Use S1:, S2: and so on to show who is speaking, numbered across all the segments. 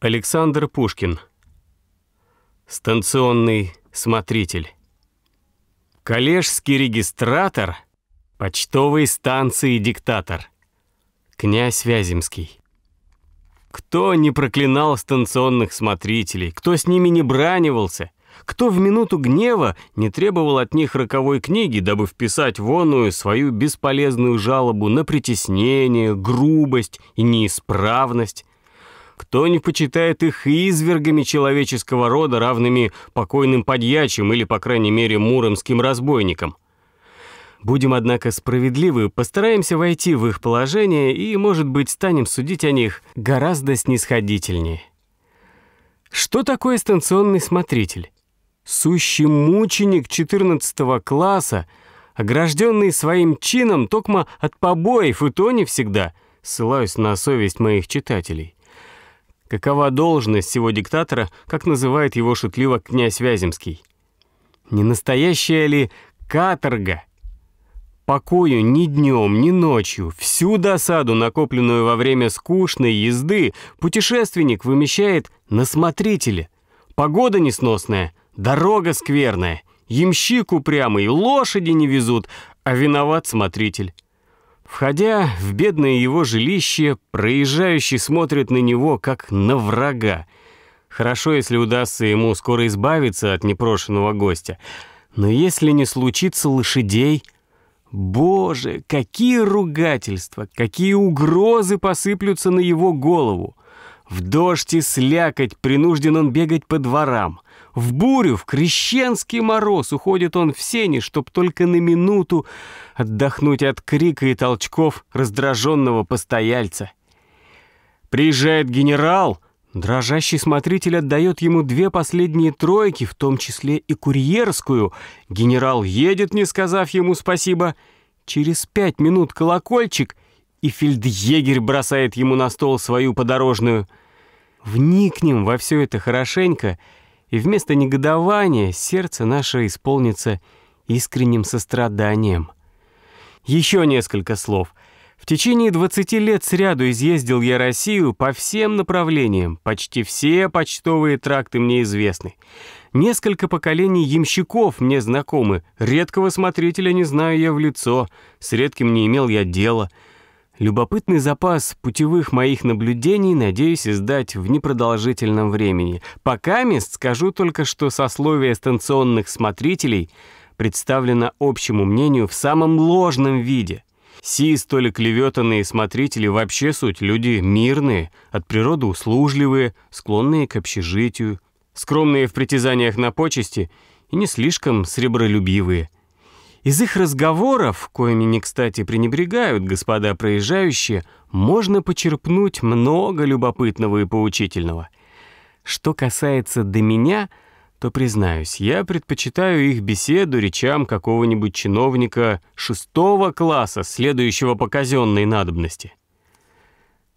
S1: Александр Пушкин. Станционный смотритель. Коллежский регистратор, почтовой станции диктатор. Князь Вяземский. Кто не проклинал станционных смотрителей, кто с ними не бранивался, кто в минуту гнева не требовал от них роковой книги, дабы вписать вонную свою бесполезную жалобу на притеснение, грубость и неисправность, кто не почитает их извергами человеческого рода, равными покойным подьячим или, по крайней мере, муромским разбойникам. Будем, однако, справедливы, постараемся войти в их положение и, может быть, станем судить о них гораздо снисходительнее. Что такое станционный смотритель? Сущий мученик 14 класса, огражденный своим чином токмо от побоев, и то не всегда, ссылаюсь на совесть моих читателей. Какова должность всего диктатора, как называет его шутливо князь Вяземский? Не настоящая ли каторга? Покою ни днем, ни ночью, всю досаду, накопленную во время скучной езды, путешественник вымещает на смотрителе. Погода несносная, дорога скверная, ямщик упрямый, лошади не везут, а виноват смотритель. Входя в бедное его жилище, проезжающий смотрит на него, как на врага. Хорошо, если удастся ему скоро избавиться от непрошенного гостя. Но если не случится лошадей... Боже, какие ругательства, какие угрозы посыплются на его голову! В дождь и слякоть принужден он бегать по дворам. В бурю, в крещенский мороз уходит он в сени, чтоб только на минуту отдохнуть от крика и толчков раздраженного постояльца. Приезжает генерал, дрожащий смотритель отдает ему две последние тройки, в том числе и курьерскую. Генерал едет, не сказав ему спасибо. Через пять минут колокольчик, и фельдъегерь бросает ему на стол свою подорожную. Вникнем во все это хорошенько — и вместо негодования сердце наше исполнится искренним состраданием. Еще несколько слов. В течение 20 лет сряду изъездил я Россию по всем направлениям, почти все почтовые тракты мне известны. Несколько поколений ямщиков мне знакомы, редкого смотрителя не знаю я в лицо, с редким не имел я дела — Любопытный запас путевых моих наблюдений надеюсь издать в непродолжительном времени. Пока мест скажу только, что сословие станционных смотрителей представлено общему мнению в самом ложном виде. Сии столь клеветанные смотрители вообще суть люди мирные, от природы услужливые, склонные к общежитию, скромные в притязаниях на почести и не слишком сребролюбивые – из их разговоров, коими не кстати пренебрегают господа проезжающие, можно почерпнуть много любопытного и поучительного. Что касается до меня, то, признаюсь, я предпочитаю их беседу речам какого-нибудь чиновника шестого класса, следующего по казенной надобности.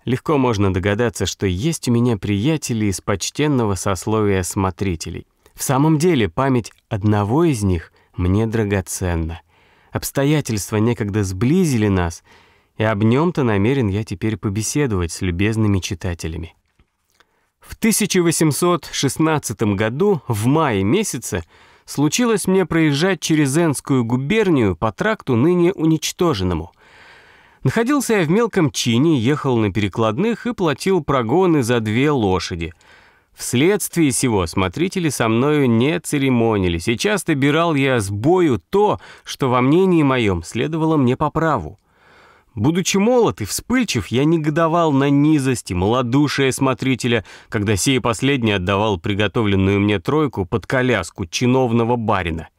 S1: Легко можно догадаться, что есть у меня приятели из почтенного сословия смотрителей. В самом деле, память одного из них — мне драгоценно. Обстоятельства некогда сблизили нас, и об нем-то намерен я теперь побеседовать с любезными читателями. В 1816 году, в мае месяце, случилось мне проезжать через Энскую губернию по тракту ныне уничтоженному. Находился я в мелком чине, ехал на перекладных и платил прогоны за две лошади — Вследствие сего смотрители со мною не церемонились, и часто бирал я с бою то, что во мнении моем следовало мне по праву. Будучи молод и вспыльчив, я негодовал на низость и малодушие смотрителя, когда сей последний отдавал приготовленную мне тройку под коляску чиновного барина.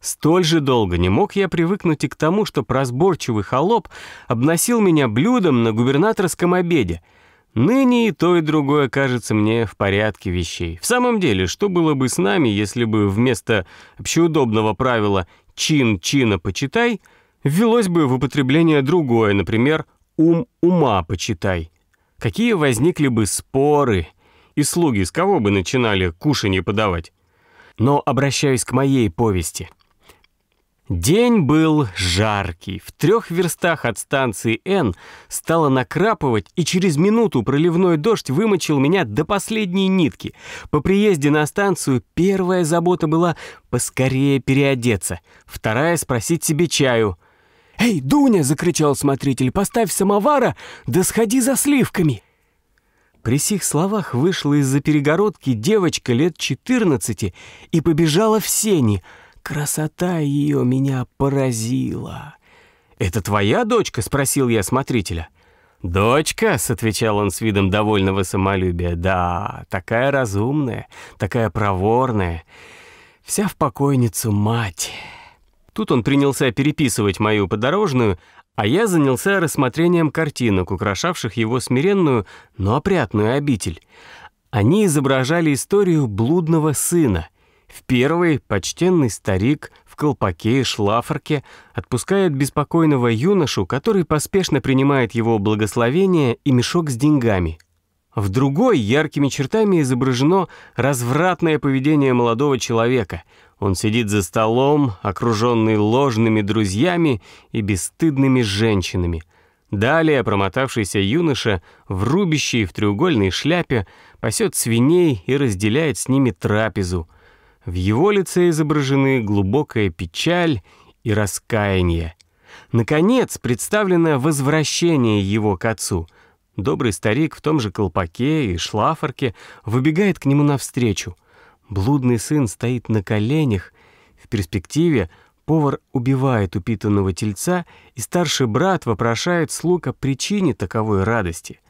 S1: Столь же долго не мог я привыкнуть и к тому, что прозборчивый холоп обносил меня блюдом на губернаторском обеде — Ныне и то, и другое кажется мне в порядке вещей. В самом деле, что было бы с нами, если бы вместо общеудобного правила «чин чина почитай» ввелось бы в употребление другое, например, «ум ума почитай». Какие возникли бы споры, и слуги с кого бы начинали кушанье подавать? Но обращаюсь к моей повести. День был жаркий. В трех верстах от станции Н стало накрапывать, и через минуту проливной дождь вымочил меня до последней нитки. По приезде на станцию первая забота была поскорее переодеться, вторая — спросить себе чаю. «Эй, Дуня!» — закричал смотритель. «Поставь самовара, да сходи за сливками!» При сих словах вышла из-за перегородки девочка лет 14 и побежала в сени — Красота ее меня поразила. «Это твоя дочка?» — спросил я смотрителя. «Дочка», — отвечал он с видом довольного самолюбия, «да, такая разумная, такая проворная, вся в покойницу мать». Тут он принялся переписывать мою подорожную, а я занялся рассмотрением картинок, украшавших его смиренную, но опрятную обитель. Они изображали историю блудного сына, в первый почтенный старик в колпаке и шлафорке отпускает беспокойного юношу, который поспешно принимает его благословение и мешок с деньгами. В другой яркими чертами изображено развратное поведение молодого человека. Он сидит за столом, окруженный ложными друзьями и бесстыдными женщинами. Далее промотавшийся юноша в рубящей в треугольной шляпе пасет свиней и разделяет с ними трапезу — в его лице изображены глубокая печаль и раскаяние. Наконец, представлено возвращение его к отцу. Добрый старик в том же колпаке и шлафорке выбегает к нему навстречу. Блудный сын стоит на коленях. В перспективе повар убивает упитанного тельца, и старший брат вопрошает слуг о причине таковой радости.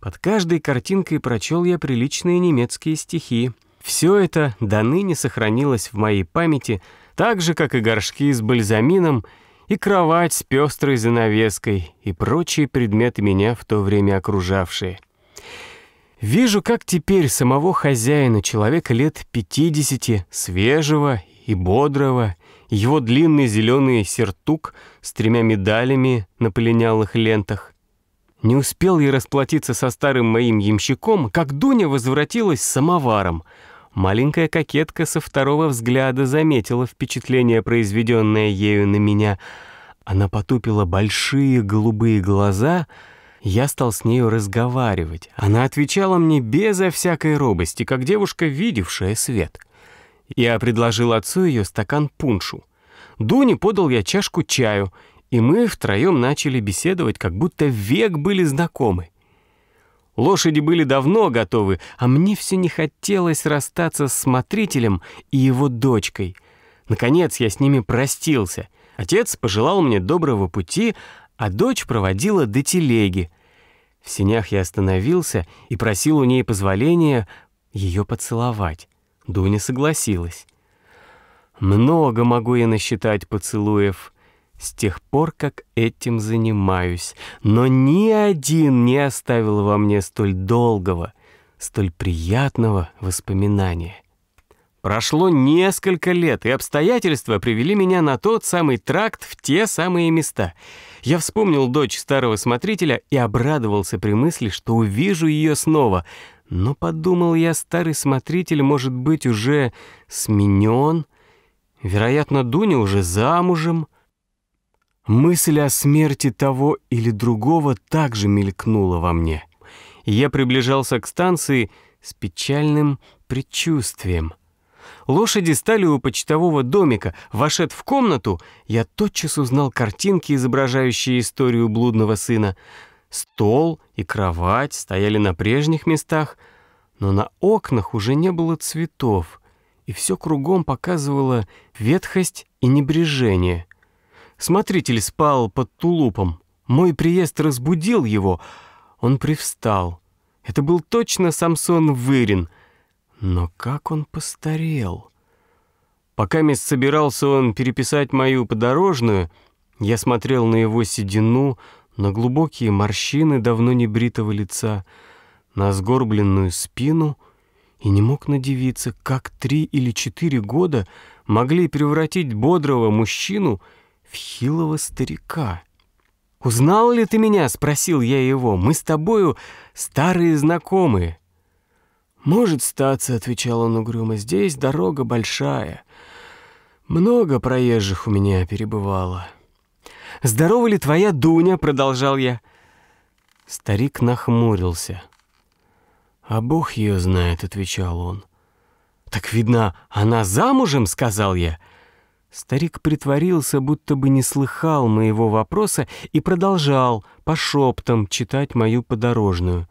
S1: Под каждой картинкой прочел я приличные немецкие стихи. Все это до ныне сохранилось в моей памяти, так же, как и горшки с бальзамином, и кровать с пестрой занавеской, и прочие предметы меня в то время окружавшие. Вижу, как теперь самого хозяина, человека лет 50, свежего и бодрого, его длинный зеленый сертук с тремя медалями на полинялых лентах. Не успел я расплатиться со старым моим ямщиком, как Дуня возвратилась с самоваром — Маленькая кокетка со второго взгляда заметила впечатление, произведенное ею на меня. Она потупила большие голубые глаза. Я стал с нею разговаривать. Она отвечала мне безо всякой робости, как девушка, видевшая свет. Я предложил отцу ее стакан пуншу. Дуне подал я чашку чаю, и мы втроем начали беседовать, как будто век были знакомы. Лошади были давно готовы, а мне все не хотелось расстаться с смотрителем и его дочкой. Наконец я с ними простился. Отец пожелал мне доброго пути, а дочь проводила до телеги. В сенях я остановился и просил у ней позволения ее поцеловать. Дуня согласилась. Много могу я насчитать поцелуев с тех пор, как этим занимаюсь, но ни один не оставил во мне столь долгого, столь приятного воспоминания. Прошло несколько лет, и обстоятельства привели меня на тот самый тракт в те самые места. Я вспомнил дочь старого смотрителя и обрадовался при мысли, что увижу ее снова. Но подумал я, старый смотритель может быть уже сменен. Вероятно, Дуня уже замужем. Мысль о смерти того или другого также мелькнула во мне. Я приближался к станции с печальным предчувствием. Лошади стали у почтового домика. Вошед в комнату, я тотчас узнал картинки, изображающие историю блудного сына. Стол и кровать стояли на прежних местах, но на окнах уже не было цветов, и все кругом показывало ветхость и небрежение — Смотритель спал под тулупом. Мой приезд разбудил его. Он привстал. Это был точно Самсон Вырин. Но как он постарел! Пока мест собирался он переписать мою подорожную, я смотрел на его седину, на глубокие морщины давно небритого лица, на сгорбленную спину и не мог надевиться, как три или четыре года могли превратить бодрого мужчину в хилого старика. «Узнал ли ты меня?» — спросил я его. «Мы с тобою старые знакомые».
S2: «Может статься», — отвечал он угрюмо, — «здесь дорога большая.
S1: Много проезжих у меня перебывало. «Здорова ли твоя Дуня?» — продолжал я. Старик нахмурился. «А Бог ее знает», — отвечал он. «Так, видно, она замужем?» — сказал я. Старик притворился, будто бы не слыхал моего вопроса и продолжал по шептам читать мою подорожную.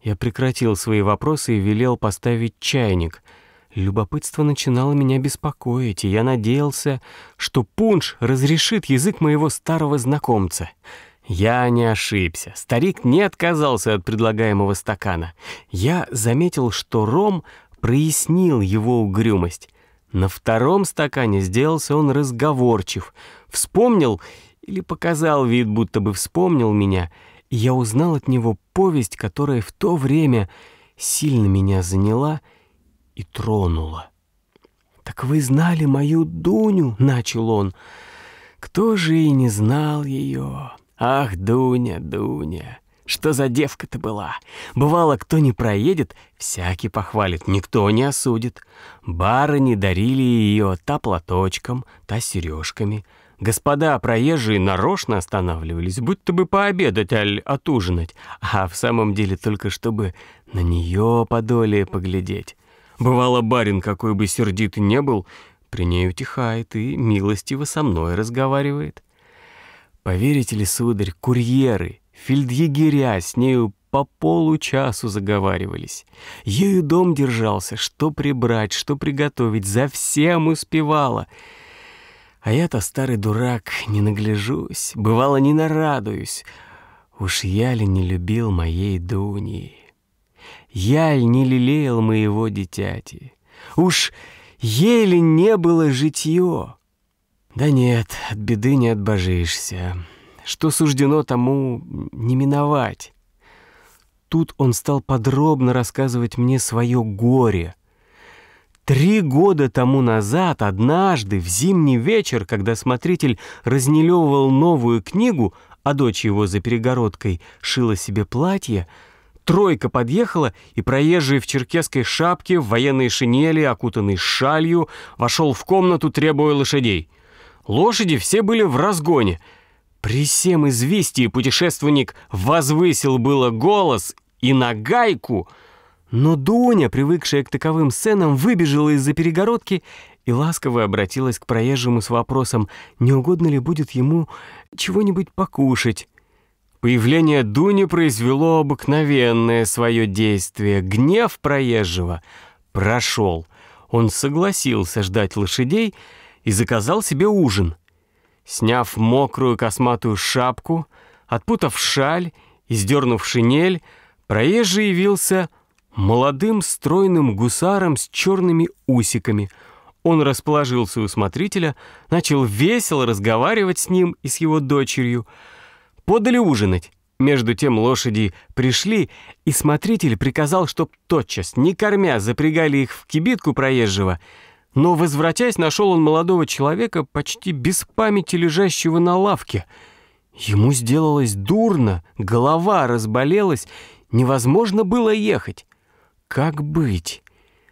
S1: Я прекратил свои вопросы и велел поставить чайник. Любопытство начинало меня беспокоить, и я надеялся, что пунш разрешит язык моего старого знакомца. Я не ошибся. Старик не отказался от предлагаемого стакана. Я заметил, что ром прояснил его угрюмость. На втором стакане сделался он разговорчив. Вспомнил или показал вид, будто бы вспомнил меня, и я узнал от него повесть, которая в то время сильно меня заняла и тронула. «Так вы знали мою Дуню?» — начал он. «Кто же и не знал ее? Ах, Дуня, Дуня!» Что за девка-то была? Бывало, кто не проедет, всякий похвалит, никто не осудит. Барыни дарили ее та платочком, та сережками. Господа проезжие нарочно останавливались, будто бы пообедать, аль отужинать, а в самом деле только чтобы на нее подолее поглядеть. Бывало, барин, какой бы сердитый не был, при ней утихает и милостиво со мной разговаривает. Поверите ли, сударь, курьеры, Фельдъегеря с нею по получасу заговаривались. Ею дом держался, что прибрать, что приготовить, за всем успевала. А я-то, старый дурак, не нагляжусь, бывало, не нарадуюсь. Уж я ли не любил моей Дуни? Я ли не лелеял моего дитяти? Уж еле не было житье. Да нет, от беды не отбожишься что суждено тому не миновать. Тут он стал подробно рассказывать мне свое горе. Три года тому назад, однажды, в зимний вечер, когда смотритель разнелевывал новую книгу, а дочь его за перегородкой шила себе платье, тройка подъехала, и проезжий в черкесской шапке, в военной шинели, окутанный шалью, вошел в комнату, требуя лошадей. Лошади все были в разгоне — при всем известии путешественник возвысил было голос и на гайку, но Дуня, привыкшая к таковым сценам, выбежала из-за перегородки и ласково обратилась к проезжему с вопросом, не угодно ли будет ему чего-нибудь покушать. Появление Дуни произвело обыкновенное свое действие. Гнев проезжего прошел. Он согласился ждать лошадей и заказал себе ужин. Сняв мокрую косматую шапку, отпутав шаль и сдернув шинель, проезжий явился молодым стройным гусаром с черными усиками. Он расположился у смотрителя, начал весело разговаривать с ним и с его дочерью. Подали ужинать. Между тем лошади пришли, и смотритель приказал, чтоб тотчас, не кормя, запрягали их в кибитку проезжего — но, возвратясь, нашел он молодого человека, почти без памяти лежащего на лавке. Ему сделалось дурно, голова разболелась, невозможно было ехать. Как быть?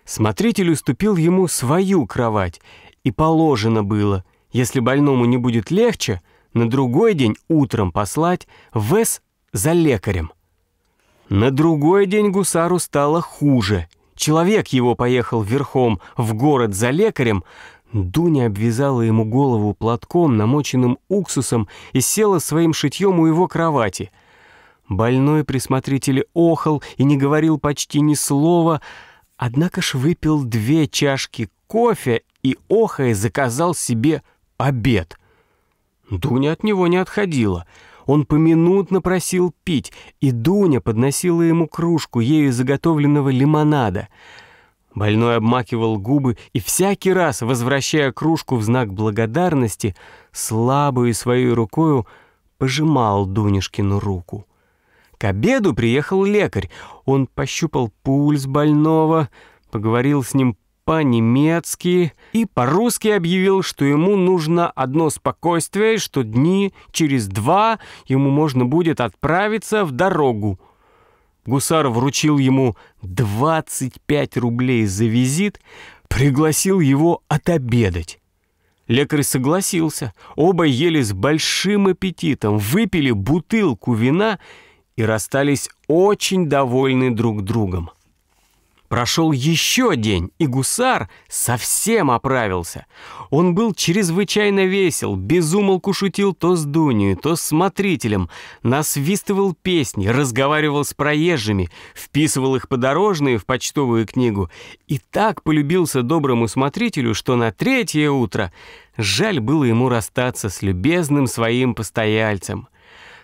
S1: Смотритель уступил ему свою кровать, и положено было, если больному не будет легче, на другой день утром послать в за лекарем. На другой день гусару стало хуже — Человек его поехал верхом в город за лекарем. Дуня обвязала ему голову платком, намоченным уксусом, и села своим шитьем у его кровати. Больной при смотрителе охал и не говорил почти ни слова, однако ж выпил две чашки кофе и, охая, заказал себе обед. Дуня от него не отходила — он поминутно просил пить, и Дуня подносила ему кружку ею заготовленного лимонада. Больной обмакивал губы и всякий раз, возвращая кружку в знак благодарности, слабую своей рукою пожимал Дунюшкину руку. К обеду приехал лекарь. Он пощупал пульс больного, поговорил с ним по-немецки и по-русски объявил, что ему нужно одно спокойствие, что дни через два ему можно будет отправиться в дорогу. Гусар вручил ему 25 рублей за визит, пригласил его отобедать. Лекарь согласился. Оба ели с большим аппетитом, выпили бутылку вина и расстались очень довольны друг другом. Прошел еще день, и гусар совсем оправился. Он был чрезвычайно весел, безумолку шутил то с Дунью, то с смотрителем, насвистывал песни, разговаривал с проезжими, вписывал их подорожные в почтовую книгу и так полюбился доброму смотрителю, что на третье утро жаль было ему расстаться с любезным своим постояльцем.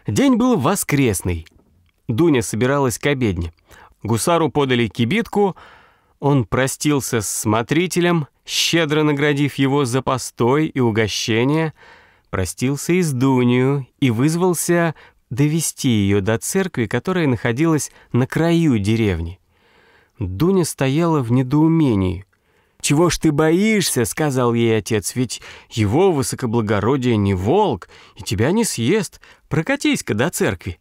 S1: День был воскресный. Дуня собиралась к обедне. Гусару подали кибитку, он простился с смотрителем, щедро наградив его за постой и угощение, простился и с Дунью и вызвался довести ее до церкви, которая находилась на краю деревни. Дуня стояла в недоумении. «Чего ж ты боишься?» — сказал ей отец. «Ведь его высокоблагородие не волк, и тебя не съест. Прокатись-ка до церкви».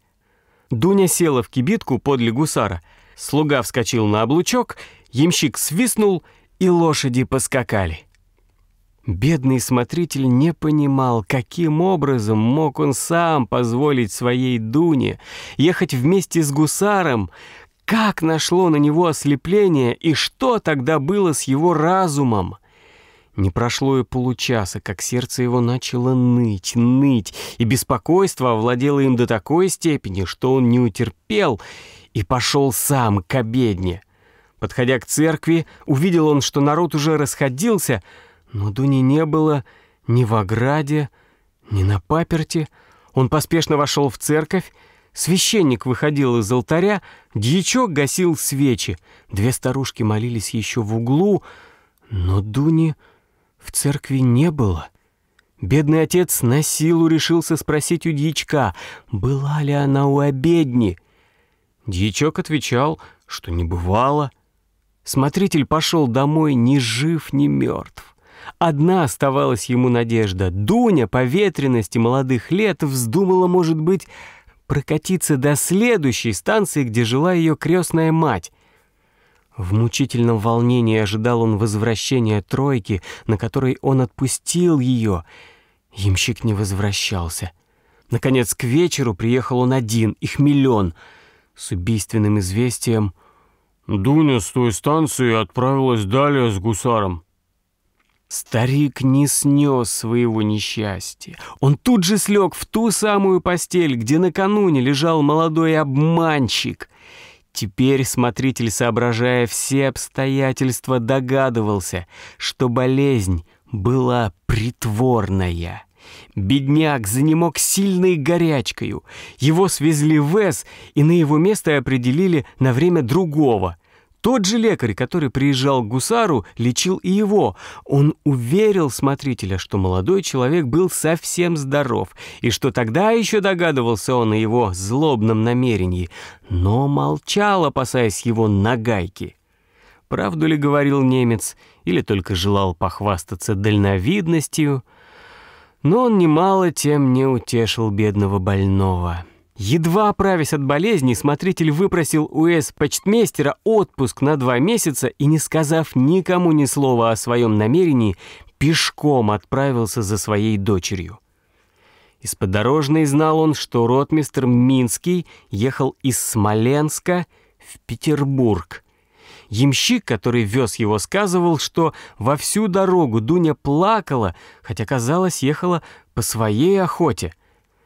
S1: Дуня села в кибитку подле гусара — Слуга вскочил на облучок, ямщик свистнул, и лошади поскакали. Бедный смотритель не понимал, каким образом мог он сам позволить своей Дуне ехать вместе с гусаром, как нашло на него ослепление и что тогда было с его разумом. Не прошло и получаса, как сердце его начало ныть, ныть, и беспокойство овладело им до такой степени, что он не утерпел и пошел сам к обедне. Подходя к церкви, увидел он, что народ уже расходился, но Дуни не было ни в ограде, ни на паперти. Он поспешно вошел в церковь, священник выходил из алтаря, дьячок гасил свечи, две старушки молились еще в углу, но Дуни в церкви не было. Бедный отец на силу решился спросить у дьячка, была ли она у обедни — Дьячок отвечал, что не бывало. Смотритель пошел домой ни жив, ни мертв. Одна оставалась ему надежда. Дуня по ветренности молодых лет вздумала, может быть, прокатиться до следующей станции, где жила ее крестная мать. В мучительном волнении ожидал он возвращения тройки, на которой он отпустил ее. Ямщик не возвращался. Наконец, к вечеру приехал он один, их миллион — с убийственным известием «Дуня с той станции отправилась далее с гусаром». Старик не снес своего несчастья. Он тут же слег в ту самую постель, где накануне лежал молодой обманщик. Теперь смотритель, соображая все обстоятельства, догадывался, что болезнь была притворная. Бедняк занемог сильной горячкою. Его свезли в Эс и на его место определили на время другого. Тот же лекарь, который приезжал к гусару, лечил и его. Он уверил смотрителя, что молодой человек был совсем здоров, и что тогда еще догадывался он о его злобном намерении, но молчал, опасаясь его нагайки. Правду ли говорил немец, или только желал похвастаться дальновидностью — но он немало тем не утешил бедного больного. Едва оправясь от болезни, смотритель выпросил у эс-почтмейстера отпуск на два месяца и, не сказав никому ни слова о своем намерении, пешком отправился за своей дочерью. Из подорожной знал он, что ротмистр Минский ехал из Смоленска в Петербург, Ямщик, который вез его, сказывал, что во всю дорогу Дуня плакала, хотя, казалось, ехала по своей охоте.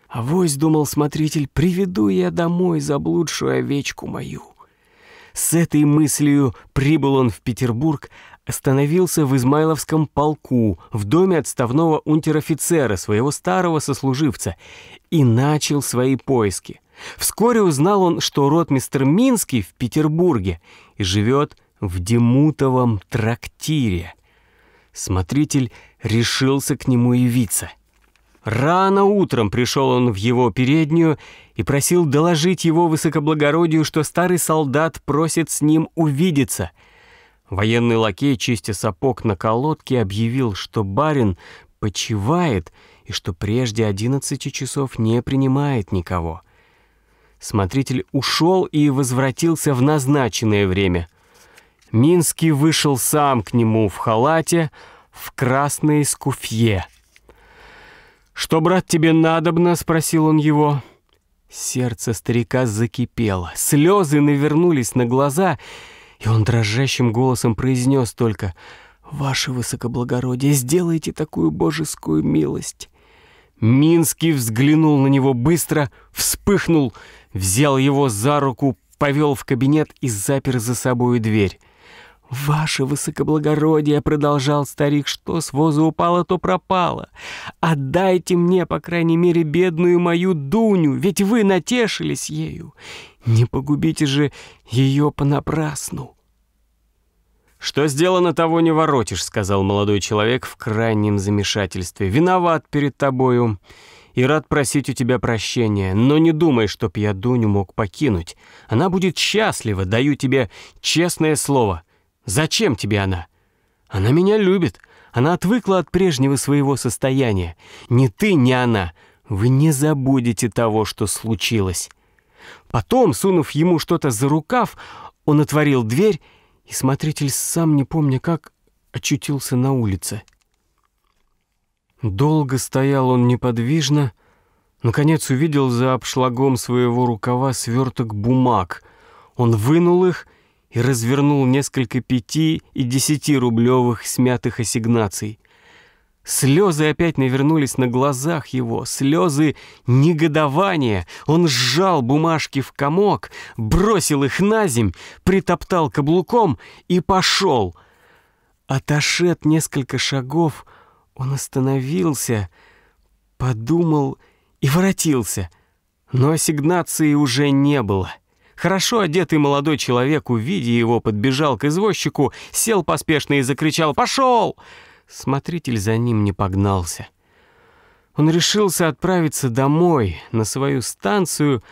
S1: А вось, думал смотритель, приведу я домой заблудшую овечку мою. С этой мыслью прибыл он в Петербург, остановился в Измайловском полку, в доме отставного унтер-офицера, своего старого сослуживца, и начал свои поиски. Вскоре узнал он, что ротмистр Минский в Петербурге и живет в Демутовом трактире. Смотритель решился к нему явиться. Рано утром пришел он в его переднюю и просил доложить его высокоблагородию, что старый солдат просит с ним увидеться. Военный лакей, чистя сапог на колодке, объявил, что барин почивает и что прежде одиннадцати часов не принимает никого. Смотритель ушел и возвратился в назначенное время. Минский вышел сам к нему в халате, в красной скуфье. «Что, брат, тебе надобно?» — спросил он его. Сердце старика закипело, слезы навернулись на глаза, и он дрожащим голосом произнес только «Ваше высокоблагородие, сделайте такую божескую милость». Минский взглянул на него быстро, вспыхнул, взял его за руку, повел в кабинет и запер за собою дверь. «Ваше высокоблагородие», — продолжал старик, — «что с воза упало, то пропало. Отдайте мне, по крайней мере, бедную мою Дуню, ведь вы натешились ею. Не погубите же ее понапрасну». «Что сделано, того не воротишь», — сказал молодой человек в крайнем замешательстве. «Виноват перед тобою и рад просить у тебя прощения, но не думай, чтоб я Дуню мог покинуть. Она будет счастлива, даю тебе честное слово». Зачем тебе она? Она меня любит. Она отвыкла от прежнего своего состояния. Ни ты, ни она. Вы не забудете того, что случилось. Потом, сунув ему что-то за рукав, он отворил дверь, и смотритель, сам не помня как, очутился на улице. Долго стоял он неподвижно, наконец увидел за обшлагом своего рукава сверток бумаг. Он вынул их и развернул несколько пяти и десяти рублевых смятых ассигнаций. Слезы опять навернулись на глазах его, слезы негодования. Он сжал бумажки в комок, бросил их на земь, притоптал каблуком и пошел. Отошед несколько шагов, он остановился, подумал и воротился, но ассигнации уже не было. Хорошо одетый молодой человек, увидя его, подбежал к извозчику, сел поспешно и закричал «Пошел!». Смотритель за ним не погнался. Он решился отправиться домой, на свою станцию,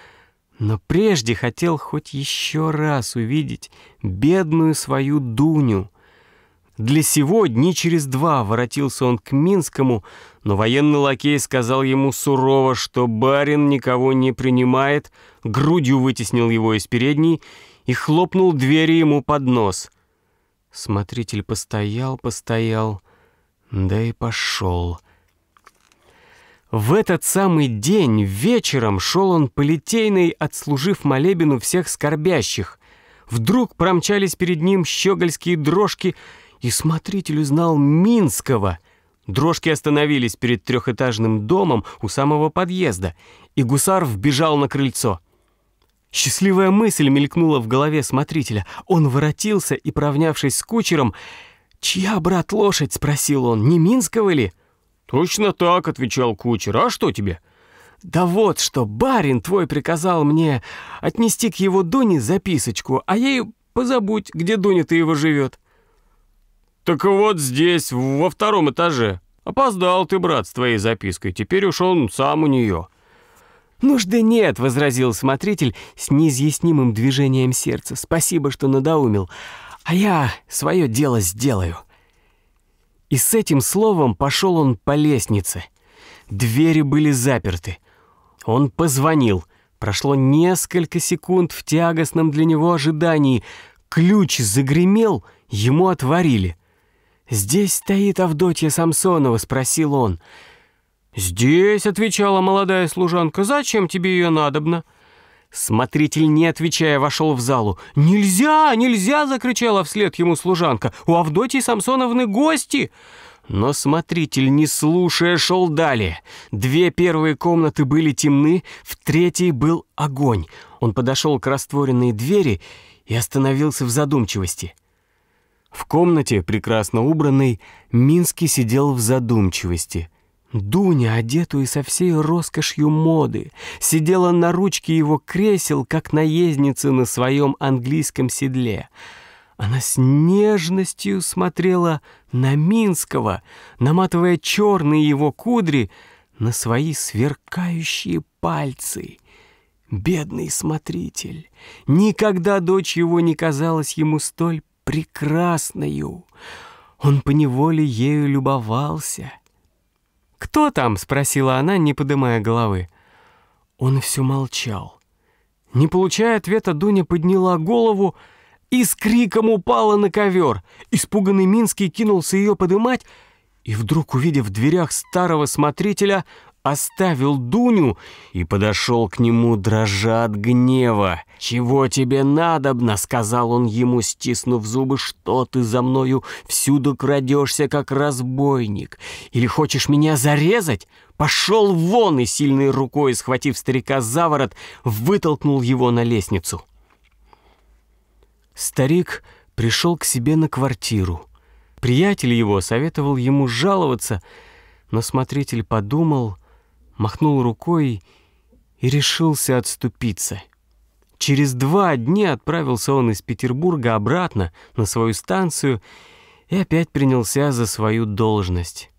S1: но прежде хотел хоть еще раз увидеть бедную свою Дуню. Для сего дни через два воротился он к Минскому, но военный лакей сказал ему сурово, что барин никого не принимает, грудью вытеснил его из передней и хлопнул двери ему под нос. Смотритель постоял, постоял, да и пошел. В этот самый день вечером шел он по Литейной, отслужив молебену всех скорбящих. Вдруг промчались перед ним щегольские дрожки — и смотритель узнал Минского. Дрожки остановились перед трехэтажным домом у самого подъезда, и гусар вбежал на крыльцо. Счастливая мысль мелькнула в голове смотрителя. Он воротился и, провнявшись с кучером, «Чья, брат, лошадь?» — спросил он. «Не Минского ли?»
S2: «Точно так», — отвечал кучер. «А что тебе?»
S1: «Да вот что, барин твой приказал мне отнести к его Дуне записочку, а ей позабудь, где Дуня-то его живет».
S2: «Так вот здесь, во втором этаже. Опоздал ты, брат, с твоей запиской. Теперь уж он сам у нее».
S1: «Нужды нет», — возразил смотритель с неизъяснимым движением сердца. «Спасибо, что надоумил. А я свое дело сделаю». И с этим словом пошел он по лестнице. Двери были заперты. Он позвонил. Прошло несколько секунд в тягостном для него ожидании. Ключ загремел, ему отворили — «Здесь стоит Авдотья Самсонова?» — спросил он.
S2: «Здесь», — отвечала молодая служанка, — «зачем тебе ее надобно?»
S1: Смотритель, не отвечая, вошел в залу. «Нельзя, нельзя!» — закричала вслед ему служанка. «У Авдотьи Самсоновны гости!» Но смотритель, не слушая, шел далее. Две первые комнаты были темны, в третьей был огонь. Он подошел к растворенной двери и остановился в задумчивости. В комнате, прекрасно убранной, Минский сидел в задумчивости. Дуня, одетую со всей роскошью моды, сидела на ручке его кресел, как наездница на своем английском седле. Она с нежностью смотрела на Минского, наматывая черные его кудри на свои сверкающие пальцы. Бедный смотритель! Никогда дочь его не казалась ему столь прекрасною. Он поневоле ею любовался. «Кто там?» — спросила она, не поднимая головы. Он все молчал. Не получая ответа, Дуня подняла голову и с криком упала на ковер. Испуганный Минский кинулся ее подымать и вдруг, увидев в дверях старого смотрителя, оставил Дуню и подошел к нему, дрожа от гнева. «Чего тебе надобно?» — сказал он ему, стиснув зубы. «Что ты за мною всюду крадешься, как разбойник? Или хочешь меня зарезать?» Пошел вон и сильной рукой, схватив старика за ворот, вытолкнул его на лестницу. Старик пришел к себе на квартиру. Приятель его советовал ему жаловаться, но смотритель подумал — махнул рукой и решился отступиться. Через два дня отправился он из Петербурга обратно на свою станцию и опять принялся за свою должность.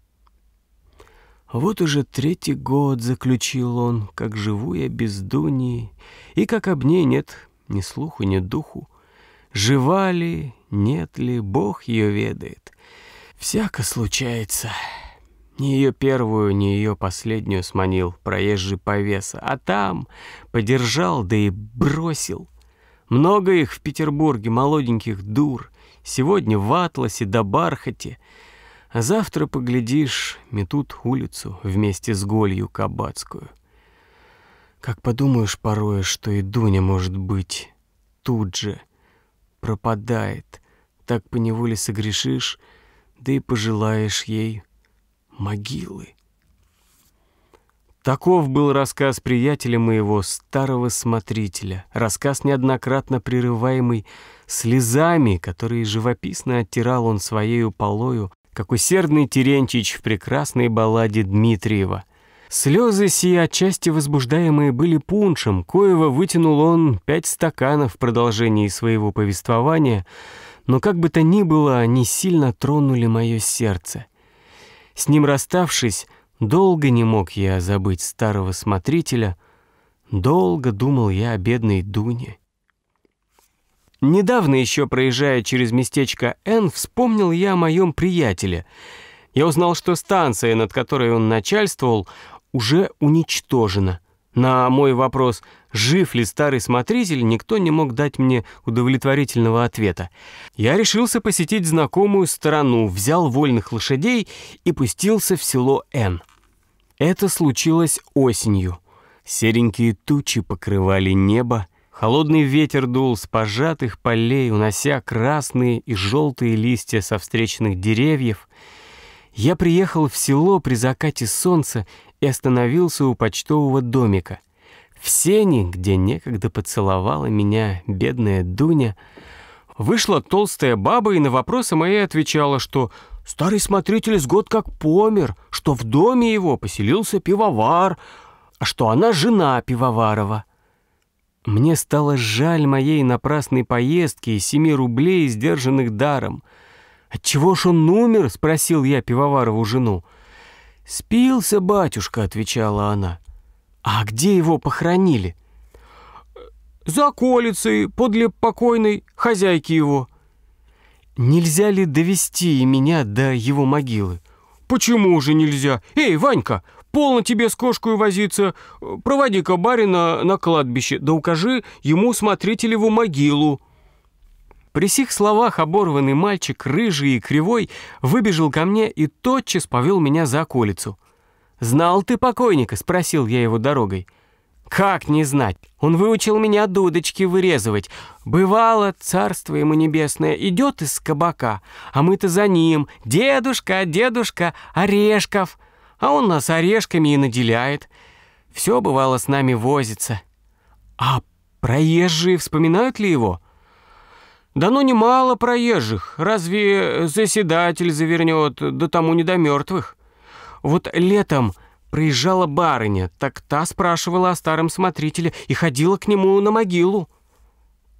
S1: Вот уже третий год заключил он, как живу я без Дуни, и как об ней нет ни слуху, ни духу. Жива ли, нет ли, Бог ее ведает. Всяко случается». Ни ее первую, ни ее последнюю сманил проезжий повеса, а там подержал, да и бросил. Много их в Петербурге, молоденьких дур, сегодня в атласе да бархате, а завтра, поглядишь, метут улицу вместе с голью кабацкую. Как подумаешь порой, что и Дуня, может быть, тут же пропадает, так поневоле согрешишь, да и пожелаешь ей могилы. Таков был рассказ приятеля моего, старого смотрителя. Рассказ, неоднократно прерываемый слезами, которые живописно оттирал он своею полою, как усердный Терентьич в прекрасной балладе Дмитриева. Слезы сии отчасти возбуждаемые были пуншем, коего вытянул он пять стаканов в продолжении своего повествования, но как бы то ни было, они сильно тронули мое сердце — с ним расставшись, долго не мог я забыть старого смотрителя, долго думал я о бедной Дуне. Недавно еще, проезжая через местечко Н, вспомнил я о моем приятеле. Я узнал, что станция, над которой он начальствовал, уже уничтожена. На мой вопрос, жив ли старый смотритель, никто не мог дать мне удовлетворительного ответа. Я решился посетить знакомую сторону, взял вольных лошадей и пустился в село Н. Это случилось осенью. Серенькие тучи покрывали небо, холодный ветер дул с пожатых полей, унося красные и желтые листья со встречных деревьев. Я приехал в село при закате солнца и остановился у почтового домика. В сене, где некогда поцеловала меня бедная Дуня, вышла толстая баба и на вопросы мои отвечала, что старый смотритель с год как помер, что в доме его поселился пивовар, а что она жена пивоварова. Мне стало жаль моей напрасной поездки и семи рублей, сдержанных даром. «Отчего ж он умер?» — спросил я пивоварову жену. «Спился, батюшка», — отвечала она. «А где его похоронили?» «За колицей, подле покойной хозяйки его». «Нельзя ли довести меня до его могилы?» «Почему же нельзя? Эй, Ванька, полно тебе с кошкой возиться. Проводи-ка барина на кладбище, да укажи ему смотрителеву могилу». При сих словах оборванный мальчик, рыжий и кривой, выбежал ко мне и тотчас повел меня за околицу. «Знал ты покойника?» — спросил я его дорогой. «Как не знать? Он выучил меня дудочки вырезывать. Бывало, царство ему небесное, идет из кабака, а мы-то за ним. Дедушка, дедушка, орешков. А он нас орешками и наделяет. Все бывало с нами возится. А проезжие вспоминают ли его?» Да ну немало проезжих, разве заседатель завернет, да тому не до мертвых. Вот летом приезжала барыня, так та спрашивала о старом смотрителе и ходила к нему на могилу.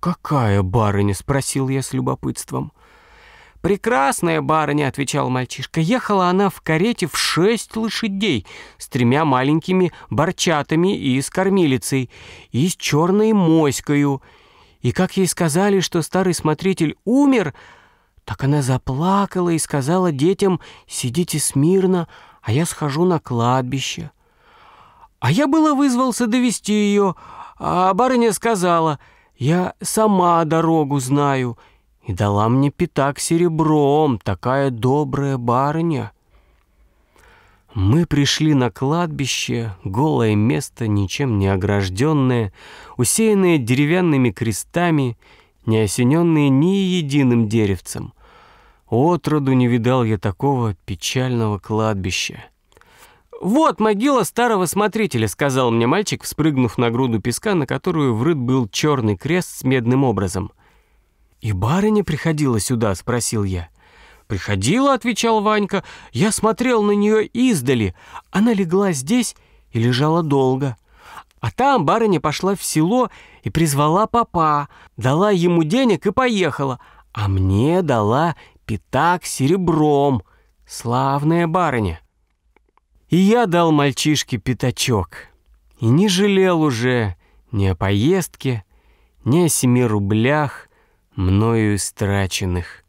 S1: «Какая барыня?» — спросил я с любопытством. «Прекрасная барыня», — отвечал мальчишка. «Ехала она в карете в шесть лошадей с тремя маленькими борчатами и с кормилицей, и с черной моською, и как ей сказали, что старый смотритель умер, так она заплакала и сказала детям «Сидите смирно, а я схожу на кладбище». А я было вызвался довести ее, а барыня сказала «Я сама дорогу знаю» и дала мне пятак серебром, такая добрая барыня. Мы пришли на кладбище, голое место, ничем не огражденное, усеянное деревянными крестами, не осененное ни единым деревцем. Отроду не видал я такого печального кладбища. «Вот могила старого смотрителя», — сказал мне мальчик, вспрыгнув на груду песка, на которую врыт был черный крест с медным образом. «И барыня приходила сюда?» — спросил я. «Приходила», — отвечал Ванька. «Я смотрел на нее издали. Она легла здесь и лежала долго. А там барыня пошла в село и призвала папа, дала ему денег и поехала, а мне дала пятак серебром. Славная барыня». И я дал мальчишке пятачок. И не жалел уже ни о поездке, ни о семи рублях, мною истраченных.